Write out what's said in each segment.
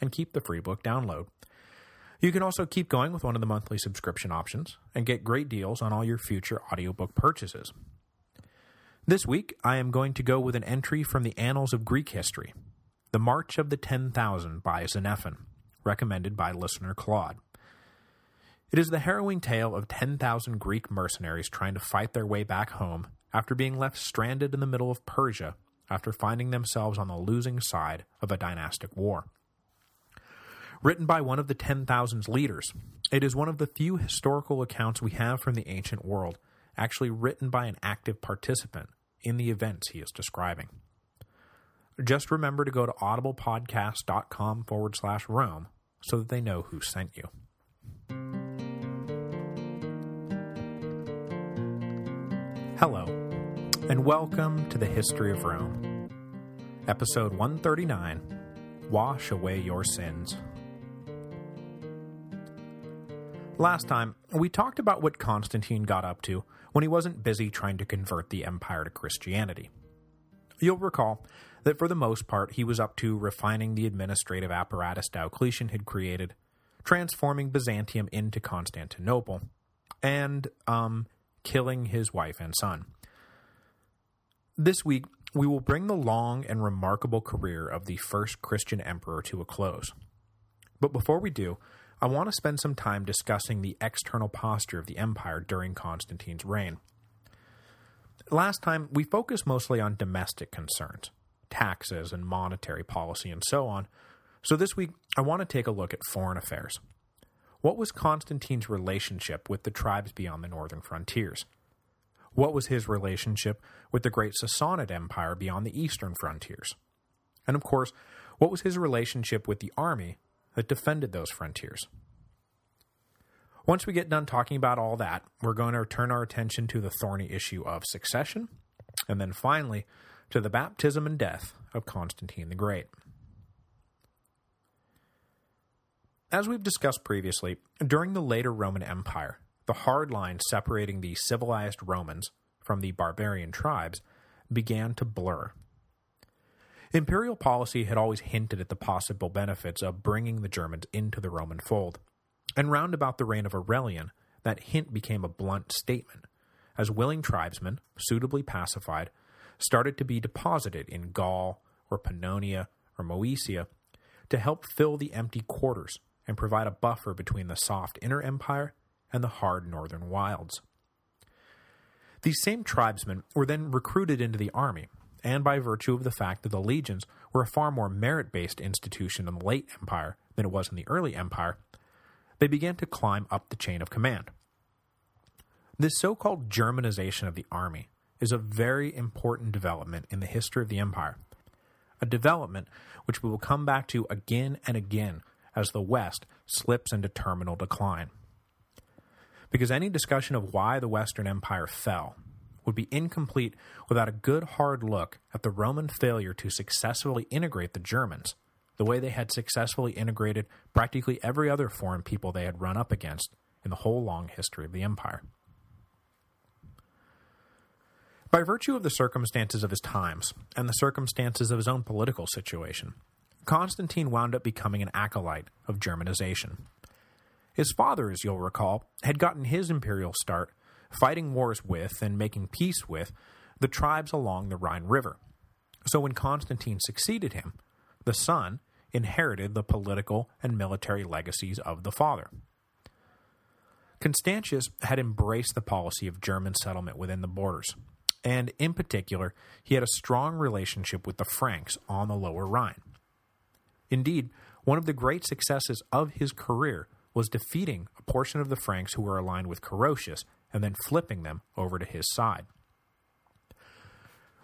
and keep the free book download. You can also keep going with one of the monthly subscription options and get great deals on all your future audiobook purchases. This week, I am going to go with an entry from the Annals of Greek History, The March of the Ten Thousand by Xenophon, recommended by listener Claude. It is the harrowing tale of 10,000 Greek mercenaries trying to fight their way back home after being left stranded in the middle of Persia after finding themselves on the losing side of a dynastic war. Written by one of the 10,000's leaders, it is one of the few historical accounts we have from the ancient world actually written by an active participant in the events he is describing. Just remember to go to audiblepodcast.com forward slash Rome so that they know who sent you. Hello, and welcome to the History of Rome. Episode 139, Wash Away Your Sins. Last time, we talked about what Constantine got up to when he wasn't busy trying to convert the empire to Christianity. You'll recall that for the most part he was up to refining the administrative apparatus Diocletian had created, transforming Byzantium into Constantinople, and, um, killing his wife and son. This week, we will bring the long and remarkable career of the first Christian emperor to a close. But before we do, I want to spend some time discussing the external posture of the empire during Constantine's reign. Last time, we focused mostly on domestic concerns, taxes and monetary policy and so on, so this week I want to take a look at foreign affairs. What was Constantine's relationship with the tribes beyond the northern frontiers? What was his relationship with the great Sassanid Empire beyond the eastern frontiers? And of course, what was his relationship with the army that defended those frontiers? Once we get done talking about all that, we're going to turn our attention to the thorny issue of succession, and then finally, to the baptism and death of Constantine the Great. As we've discussed previously, during the later Roman Empire, the hard line separating the civilized Romans from the barbarian tribes began to blur. Imperial policy had always hinted at the possible benefits of bringing the Germans into the Roman fold, and round about the reign of Aurelian, that hint became a blunt statement, as willing tribesmen, suitably pacified, started to be deposited in Gaul or Pannonia or Moesia to help fill the empty quarters and provide a buffer between the soft inner empire and the hard northern wilds. These same tribesmen were then recruited into the army, and by virtue of the fact that the legions were a far more merit-based institution in the late empire than it was in the early empire, they began to climb up the chain of command. This so-called Germanization of the army is a very important development in the history of the empire, a development which we will come back to again and again as the West slips into terminal decline. Because any discussion of why the Western Empire fell would be incomplete without a good hard look at the Roman failure to successfully integrate the Germans, the way they had successfully integrated practically every other foreign people they had run up against in the whole long history of the empire. By virtue of the circumstances of his times, and the circumstances of his own political situation, Constantine wound up becoming an acolyte of Germanization. His father, as you'll recall, had gotten his imperial start fighting wars with and making peace with the tribes along the Rhine River. So when Constantine succeeded him, the son inherited the political and military legacies of the father. Constantius had embraced the policy of German settlement within the borders, and in particular, he had a strong relationship with the Franks on the Lower Rhine. Indeed, one of the great successes of his career was defeating a portion of the Franks who were aligned with Carausius and then flipping them over to his side.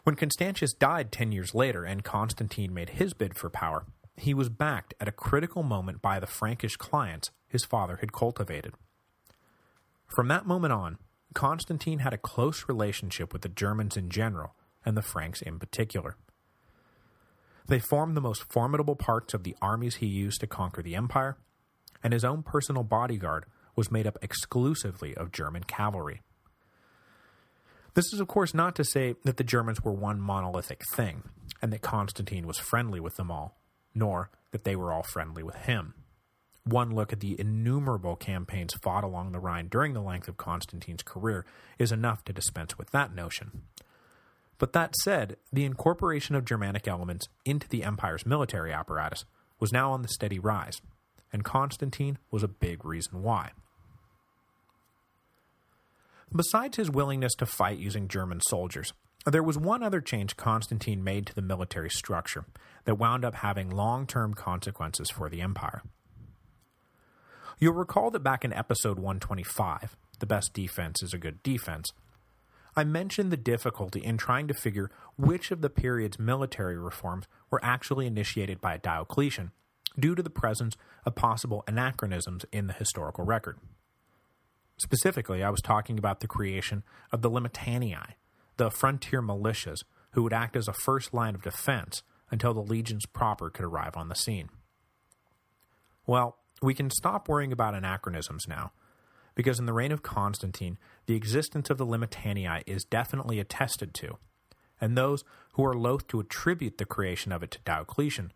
When Constantius died ten years later and Constantine made his bid for power, he was backed at a critical moment by the Frankish clients his father had cultivated. From that moment on, Constantine had a close relationship with the Germans in general, and the Franks in particular. They formed the most formidable parts of the armies he used to conquer the empire, and his own personal bodyguard was made up exclusively of German cavalry. This is of course not to say that the Germans were one monolithic thing, and that Constantine was friendly with them all, nor that they were all friendly with him. One look at the innumerable campaigns fought along the Rhine during the length of Constantine's career is enough to dispense with that notion. But that said, the incorporation of Germanic elements into the empire's military apparatus was now on the steady rise, and Constantine was a big reason why. Besides his willingness to fight using German soldiers, there was one other change Constantine made to the military structure that wound up having long-term consequences for the empire. You'll recall that back in episode 125, The Best Defense is a Good Defense, I mentioned the difficulty in trying to figure which of the period's military reforms were actually initiated by Diocletian, due to the presence of possible anachronisms in the historical record. Specifically, I was talking about the creation of the Limitanii, the frontier militias who would act as a first line of defense until the legions proper could arrive on the scene. Well, we can stop worrying about anachronisms now, because in the reign of Constantine, the existence of the Limitanii is definitely attested to, and those who are loath to attribute the creation of it to Diocletian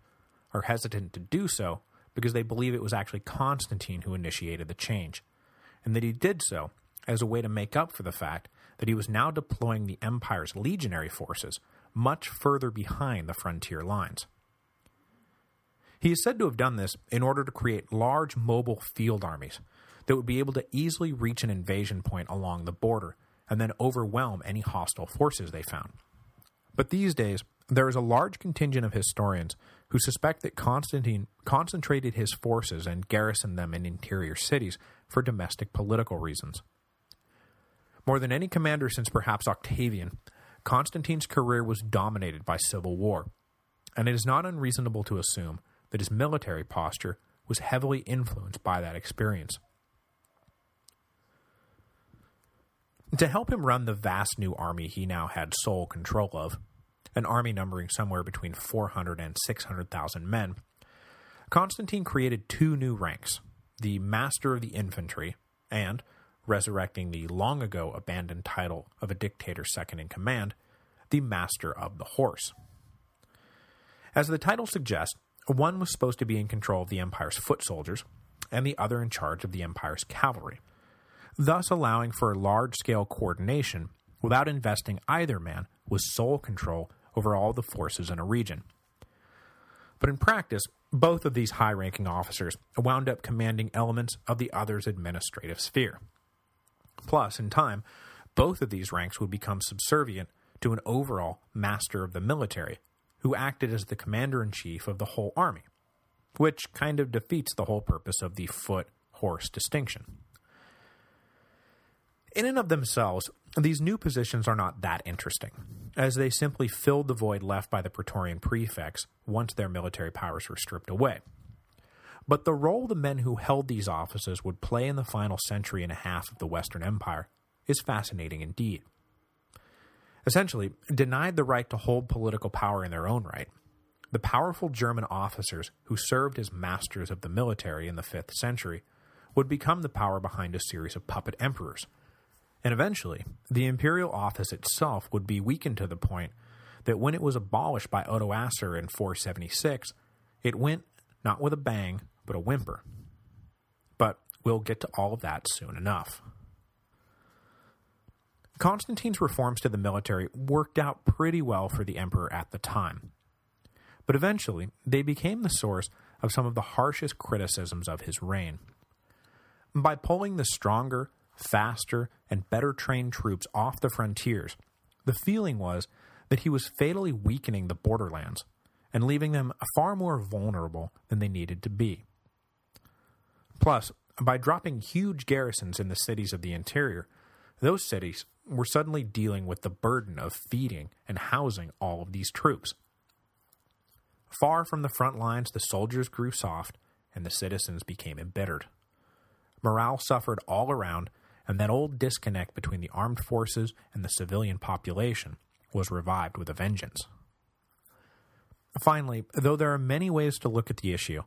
are hesitant to do so because they believe it was actually Constantine who initiated the change, and that he did so as a way to make up for the fact that he was now deploying the Empire's legionary forces much further behind the frontier lines. He is said to have done this in order to create large mobile field armies that would be able to easily reach an invasion point along the border and then overwhelm any hostile forces they found. But these days, there is a large contingent of historians who suspect that Constantine concentrated his forces and garrisoned them in interior cities for domestic political reasons. More than any commander since perhaps Octavian, Constantine's career was dominated by civil war, and it is not unreasonable to assume that his military posture was heavily influenced by that experience. To help him run the vast new army he now had sole control of, an army numbering somewhere between 400 and 600,000 men, Constantine created two new ranks, the Master of the Infantry and, resurrecting the long-ago abandoned title of a dictator second-in-command, the Master of the Horse. As the title suggests, one was supposed to be in control of the Empire's foot soldiers, and the other in charge of the Empire's cavalry, thus allowing for large-scale coordination without investing either man with sole control over all the forces in a region. But in practice, both of these high-ranking officers wound up commanding elements of the other's administrative sphere. Plus, in time, both of these ranks would become subservient to an overall master of the military, who acted as the commander-in-chief of the whole army, which kind of defeats the whole purpose of the foot-horse distinction. In and of themselves, these new positions are not that interesting, as they simply filled the void left by the Praetorian prefects once their military powers were stripped away. But the role the men who held these offices would play in the final century and a half of the Western Empire is fascinating indeed. Essentially, denied the right to hold political power in their own right, the powerful German officers who served as masters of the military in the 5th century would become the power behind a series of puppet emperors, and eventually, the imperial office itself would be weakened to the point that when it was abolished by Odoacer in 476, it went not with a bang, but a whimper. But we'll get to all of that soon enough. Constantine's reforms to the military worked out pretty well for the emperor at the time. But eventually, they became the source of some of the harshest criticisms of his reign. By pulling the stronger, faster, and better trained troops off the frontiers, the feeling was that he was fatally weakening the borderlands and leaving them far more vulnerable than they needed to be. Plus, by dropping huge garrisons in the cities of the interior, those cities were suddenly dealing with the burden of feeding and housing all of these troops. Far from the front lines, the soldiers grew soft, and the citizens became embittered. Morale suffered all around, and that old disconnect between the armed forces and the civilian population was revived with a vengeance. Finally, though there are many ways to look at the issue,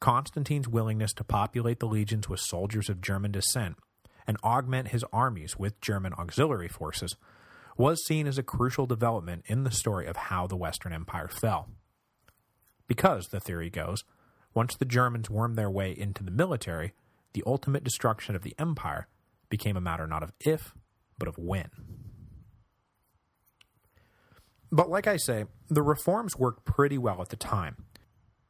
Constantine's willingness to populate the legions with soldiers of German descent and augment his armies with German auxiliary forces was seen as a crucial development in the story of how the Western Empire fell. Because, the theory goes, once the Germans wormed their way into the military, the ultimate destruction of the empire became a matter not of if, but of when. But like I say, the reforms worked pretty well at the time,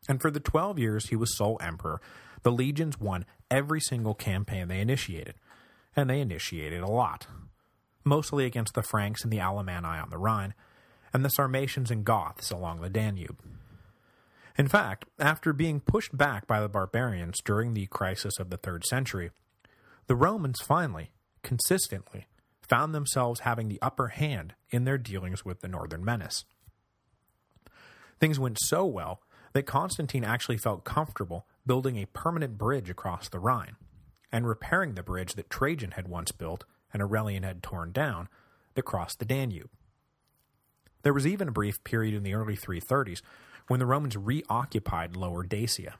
and for the 12 years he was sole emperor, the legions won every single campaign they initiated, and they initiated a lot, mostly against the Franks and the Alemanni on the Rhine, and the Sarmatians and Goths along the Danube. In fact, after being pushed back by the barbarians during the crisis of the 3rd century, the Romans finally, consistently, found themselves having the upper hand in their dealings with the northern menace. Things went so well that Constantine actually felt comfortable building a permanent bridge across the Rhine, and repairing the bridge that Trajan had once built and Aurelian had torn down that crossed the Danube. There was even a brief period in the early 330s when the Romans reoccupied Lower Dacia.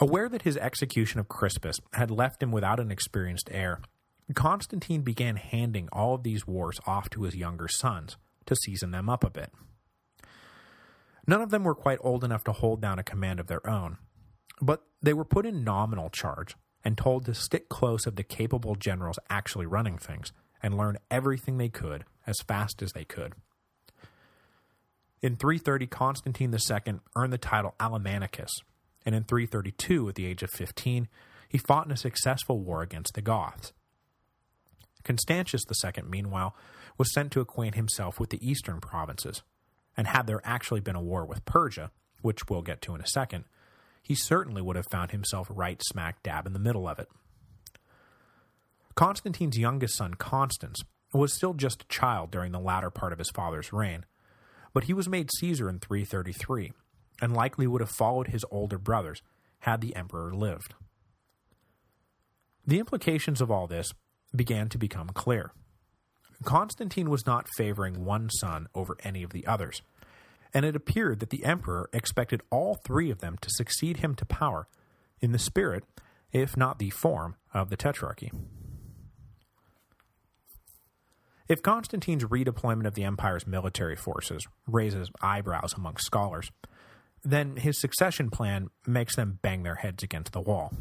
Aware that his execution of Crispus had left him without an experienced heir, Constantine began handing all of these wars off to his younger sons to season them up a bit. None of them were quite old enough to hold down a command of their own, but they were put in nominal charge and told to stick close of the capable generals actually running things and learn everything they could as fast as they could. In 330, Constantine II earned the title Alemannicus, and in 332, at the age of 15, he fought in a successful war against the Goths. Constantius II, meanwhile, was sent to acquaint himself with the eastern provinces, and had there actually been a war with Persia, which we'll get to in a second, he certainly would have found himself right smack dab in the middle of it. Constantine's youngest son, Constans, was still just a child during the latter part of his father's reign, but he was made Caesar in 333, and likely would have followed his older brothers had the emperor lived. The implications of all this began to become clear. Constantine was not favoring one son over any of the others, and it appeared that the emperor expected all three of them to succeed him to power in the spirit, if not the form, of the Tetrarchy. If Constantine's redeployment of the empire's military forces raises eyebrows among scholars, then his succession plan makes them bang their heads against the wall.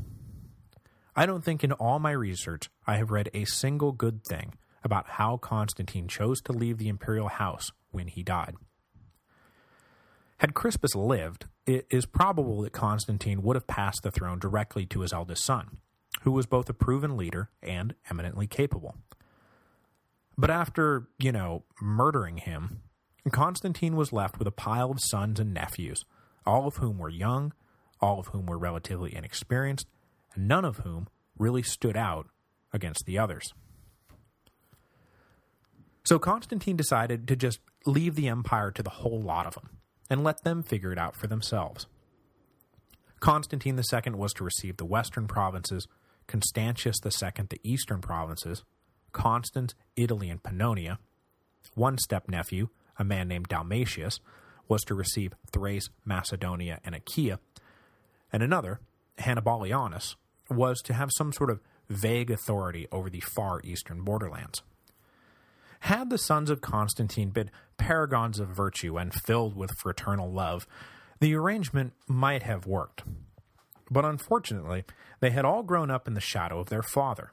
I don't think in all my research I have read a single good thing about how Constantine chose to leave the imperial house when he died. Had Crispus lived, it is probable that Constantine would have passed the throne directly to his eldest son, who was both a proven leader and eminently capable. But after, you know, murdering him, Constantine was left with a pile of sons and nephews, all of whom were young, all of whom were relatively inexperienced, and none of whom really stood out against the others. So Constantine decided to just leave the empire to the whole lot of them, and let them figure it out for themselves. Constantine II was to receive the western provinces, Constantius II the eastern provinces, Constans, Italy, and Pannonia. One step-nephew, a man named Dalmatius, was to receive Thrace, Macedonia, and Achaia, and another, Hannibalianus, was to have some sort of vague authority over the far eastern borderlands. Had the sons of Constantine been paragons of virtue and filled with fraternal love, the arrangement might have worked. But unfortunately, they had all grown up in the shadow of their father,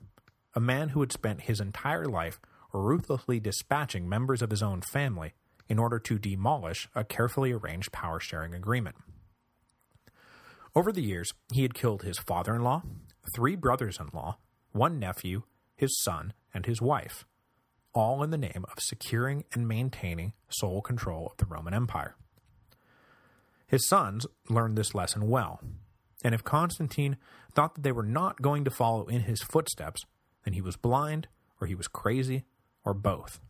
a man who had spent his entire life ruthlessly dispatching members of his own family in order to demolish a carefully arranged power-sharing agreement. Over the years, he had killed his father-in-law, three brothers-in-law, one nephew, his son, and his wife, all in the name of securing and maintaining sole control of the Roman Empire. His sons learned this lesson well, and if Constantine thought that they were not going to follow in his footsteps, then he was blind, or he was crazy, or both.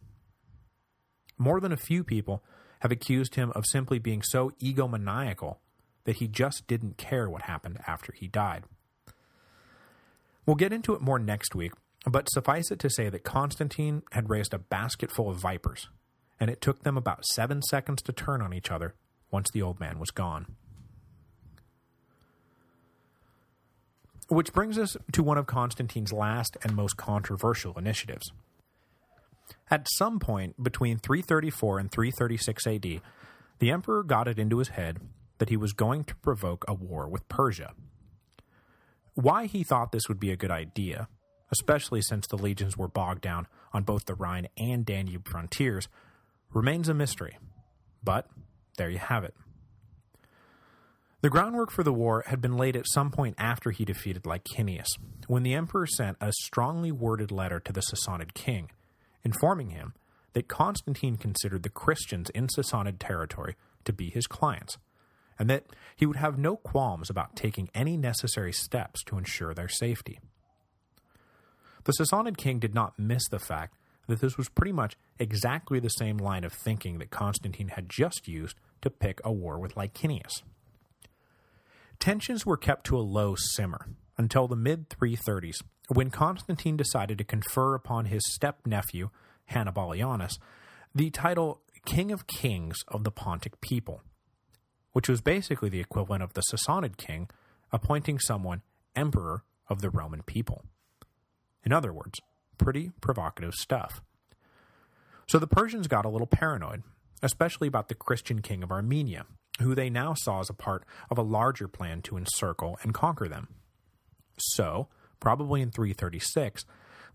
More than a few people have accused him of simply being so egomaniacal that he just didn't care what happened after he died. We'll get into it more next week, but suffice it to say that Constantine had raised a basket full of vipers, and it took them about seven seconds to turn on each other once the old man was gone. Which brings us to one of Constantine's last and most controversial initiatives. At some point between 334 and 336 AD, the emperor got it into his head that he was going to provoke a war with Persia. Why he thought this would be a good idea, especially since the legions were bogged down on both the Rhine and Danube frontiers, remains a mystery. But there you have it. The groundwork for the war had been laid at some point after he defeated Licinius, when the emperor sent a strongly worded letter to the Sassanid king, informing him that Constantine considered the Christians in Sassanid territory to be his clients, and that he would have no qualms about taking any necessary steps to ensure their safety. The Sassanid king did not miss the fact that this was pretty much exactly the same line of thinking that Constantine had just used to pick a war with Licinius. Tensions were kept to a low simmer until the mid-330s, when Constantine decided to confer upon his step-nephew, Hannibalianus, the title King of Kings of the Pontic people, which was basically the equivalent of the Sassanid king appointing someone emperor of the Roman people. In other words, pretty provocative stuff. So the Persians got a little paranoid, especially about the Christian king of Armenia, who they now saw as a part of a larger plan to encircle and conquer them. So, probably in 336,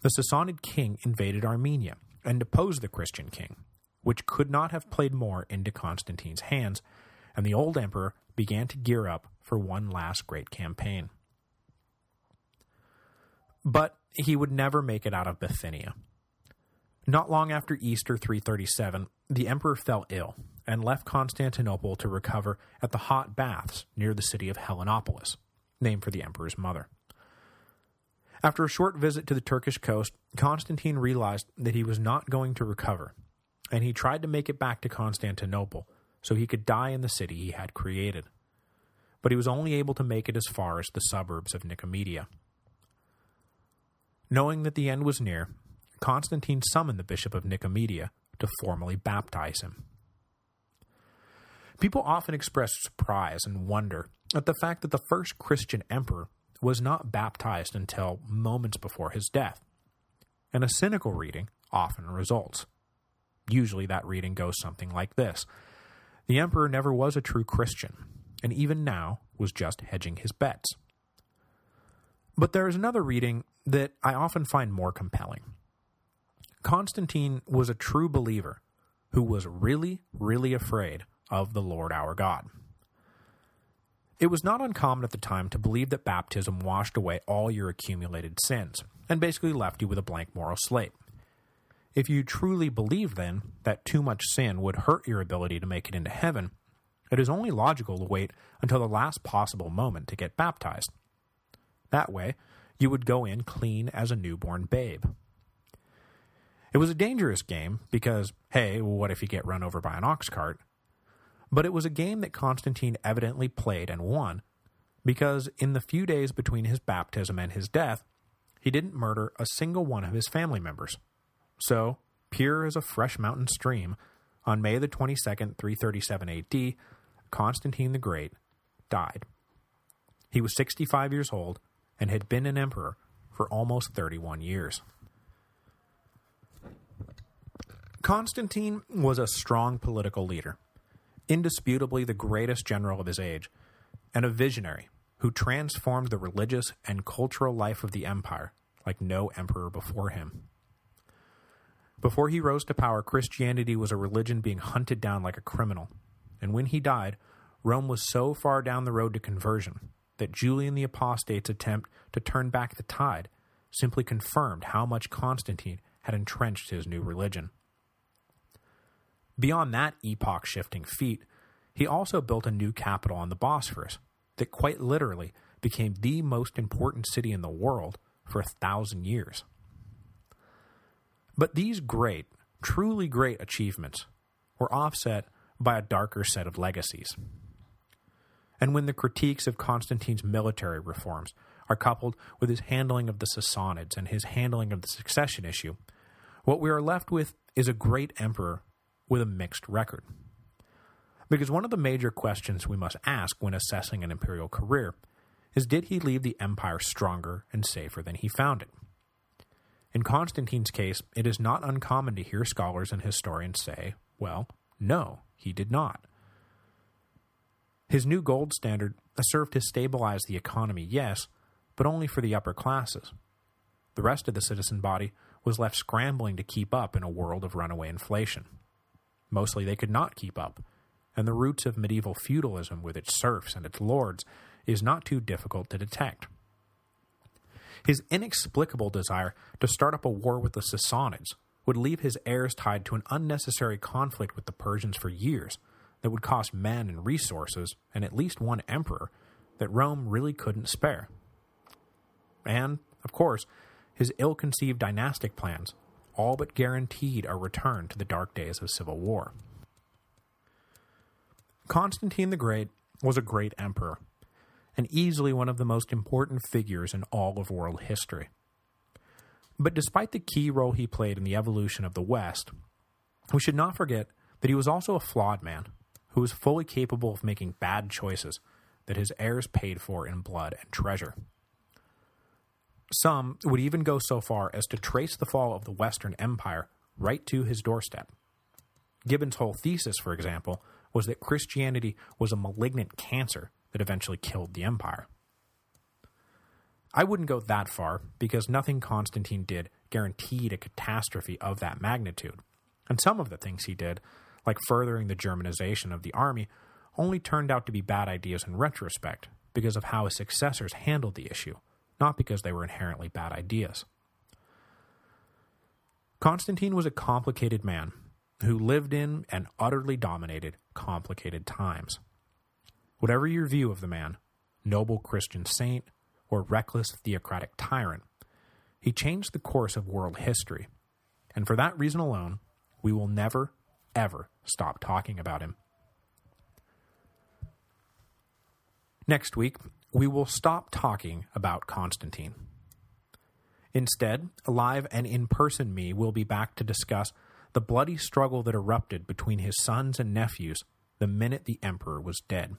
the Sassanid king invaded Armenia and deposed the Christian king, which could not have played more into Constantine's hands, and the old emperor began to gear up for one last great campaign. But he would never make it out of Bithynia. Not long after Easter 337, the emperor fell ill and left Constantinople to recover at the hot baths near the city of Helenopolis, named for the emperor's mother. After a short visit to the Turkish coast, Constantine realized that he was not going to recover, and he tried to make it back to Constantinople so he could die in the city he had created. But he was only able to make it as far as the suburbs of Nicomedia. Knowing that the end was near, Constantine summoned the bishop of Nicomedia to formally baptize him. People often express surprise and wonder at the fact that the first Christian emperor was not baptized until moments before his death, and a cynical reading often results. Usually that reading goes something like this. The emperor never was a true Christian, and even now was just hedging his bets. But there is another reading that I often find more compelling. Constantine was a true believer who was really, really afraid of the Lord our God. It was not uncommon at the time to believe that baptism washed away all your accumulated sins, and basically left you with a blank moral slate. If you truly believed, then, that too much sin would hurt your ability to make it into heaven, it is only logical to wait until the last possible moment to get baptized. That way, you would go in clean as a newborn babe. It was a dangerous game because, hey, what if you get run over by an ox cart? But it was a game that Constantine evidently played and won, because in the few days between his baptism and his death, he didn't murder a single one of his family members. So, pure as a fresh mountain stream, on May the 22nd, 337 AD, Constantine the Great died. He was 65 years old and had been an emperor for almost 31 years. Constantine was a strong political leader indisputably the greatest general of his age, and a visionary who transformed the religious and cultural life of the empire like no emperor before him. Before he rose to power, Christianity was a religion being hunted down like a criminal, and when he died, Rome was so far down the road to conversion that Julian the Apostate's attempt to turn back the tide simply confirmed how much Constantine had entrenched his new religion. Beyond that epoch-shifting feat, he also built a new capital on the Bosphorus that quite literally became the most important city in the world for a thousand years. But these great, truly great achievements were offset by a darker set of legacies. And when the critiques of Constantine's military reforms are coupled with his handling of the Sassanids and his handling of the succession issue, what we are left with is a great emperor with a mixed record. Because one of the major questions we must ask when assessing an imperial career is did he leave the empire stronger and safer than he found it? In Constantine's case, it is not uncommon to hear scholars and historians say, well, no, he did not. His new gold standard served to stabilize the economy, yes, but only for the upper classes. The rest of the citizen body was left scrambling to keep up in a world of runaway inflation. Mostly they could not keep up, and the roots of medieval feudalism with its serfs and its lords is not too difficult to detect. His inexplicable desire to start up a war with the Sassanids would leave his heirs tied to an unnecessary conflict with the Persians for years that would cost men and resources, and at least one emperor, that Rome really couldn't spare. And, of course, his ill-conceived dynastic plans all but guaranteed a return to the dark days of civil war. Constantine the Great was a great emperor, and easily one of the most important figures in all of world history. But despite the key role he played in the evolution of the West, we should not forget that he was also a flawed man, who was fully capable of making bad choices that his heirs paid for in blood and treasure. Some would even go so far as to trace the fall of the Western Empire right to his doorstep. Gibbon's whole thesis, for example, was that Christianity was a malignant cancer that eventually killed the empire. I wouldn't go that far, because nothing Constantine did guaranteed a catastrophe of that magnitude, and some of the things he did, like furthering the Germanization of the army, only turned out to be bad ideas in retrospect because of how his successors handled the issue, not because they were inherently bad ideas. Constantine was a complicated man who lived in and utterly dominated complicated times. Whatever your view of the man, noble Christian saint, or reckless theocratic tyrant, he changed the course of world history, and for that reason alone, we will never, ever stop talking about him. Next week, we will stop talking about Constantine. Instead, live and in-person me will be back to discuss the bloody struggle that erupted between his sons and nephews the minute the emperor was dead.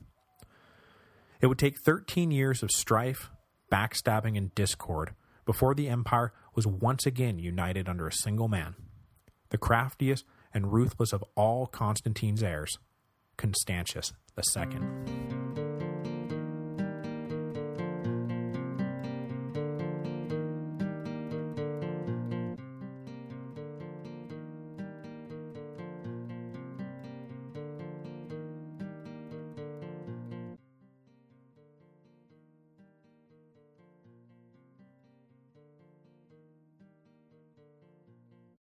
It would take 13 years of strife, backstabbing, and discord before the empire was once again united under a single man, the craftiest and ruthless of all Constantine's heirs, Constantius II.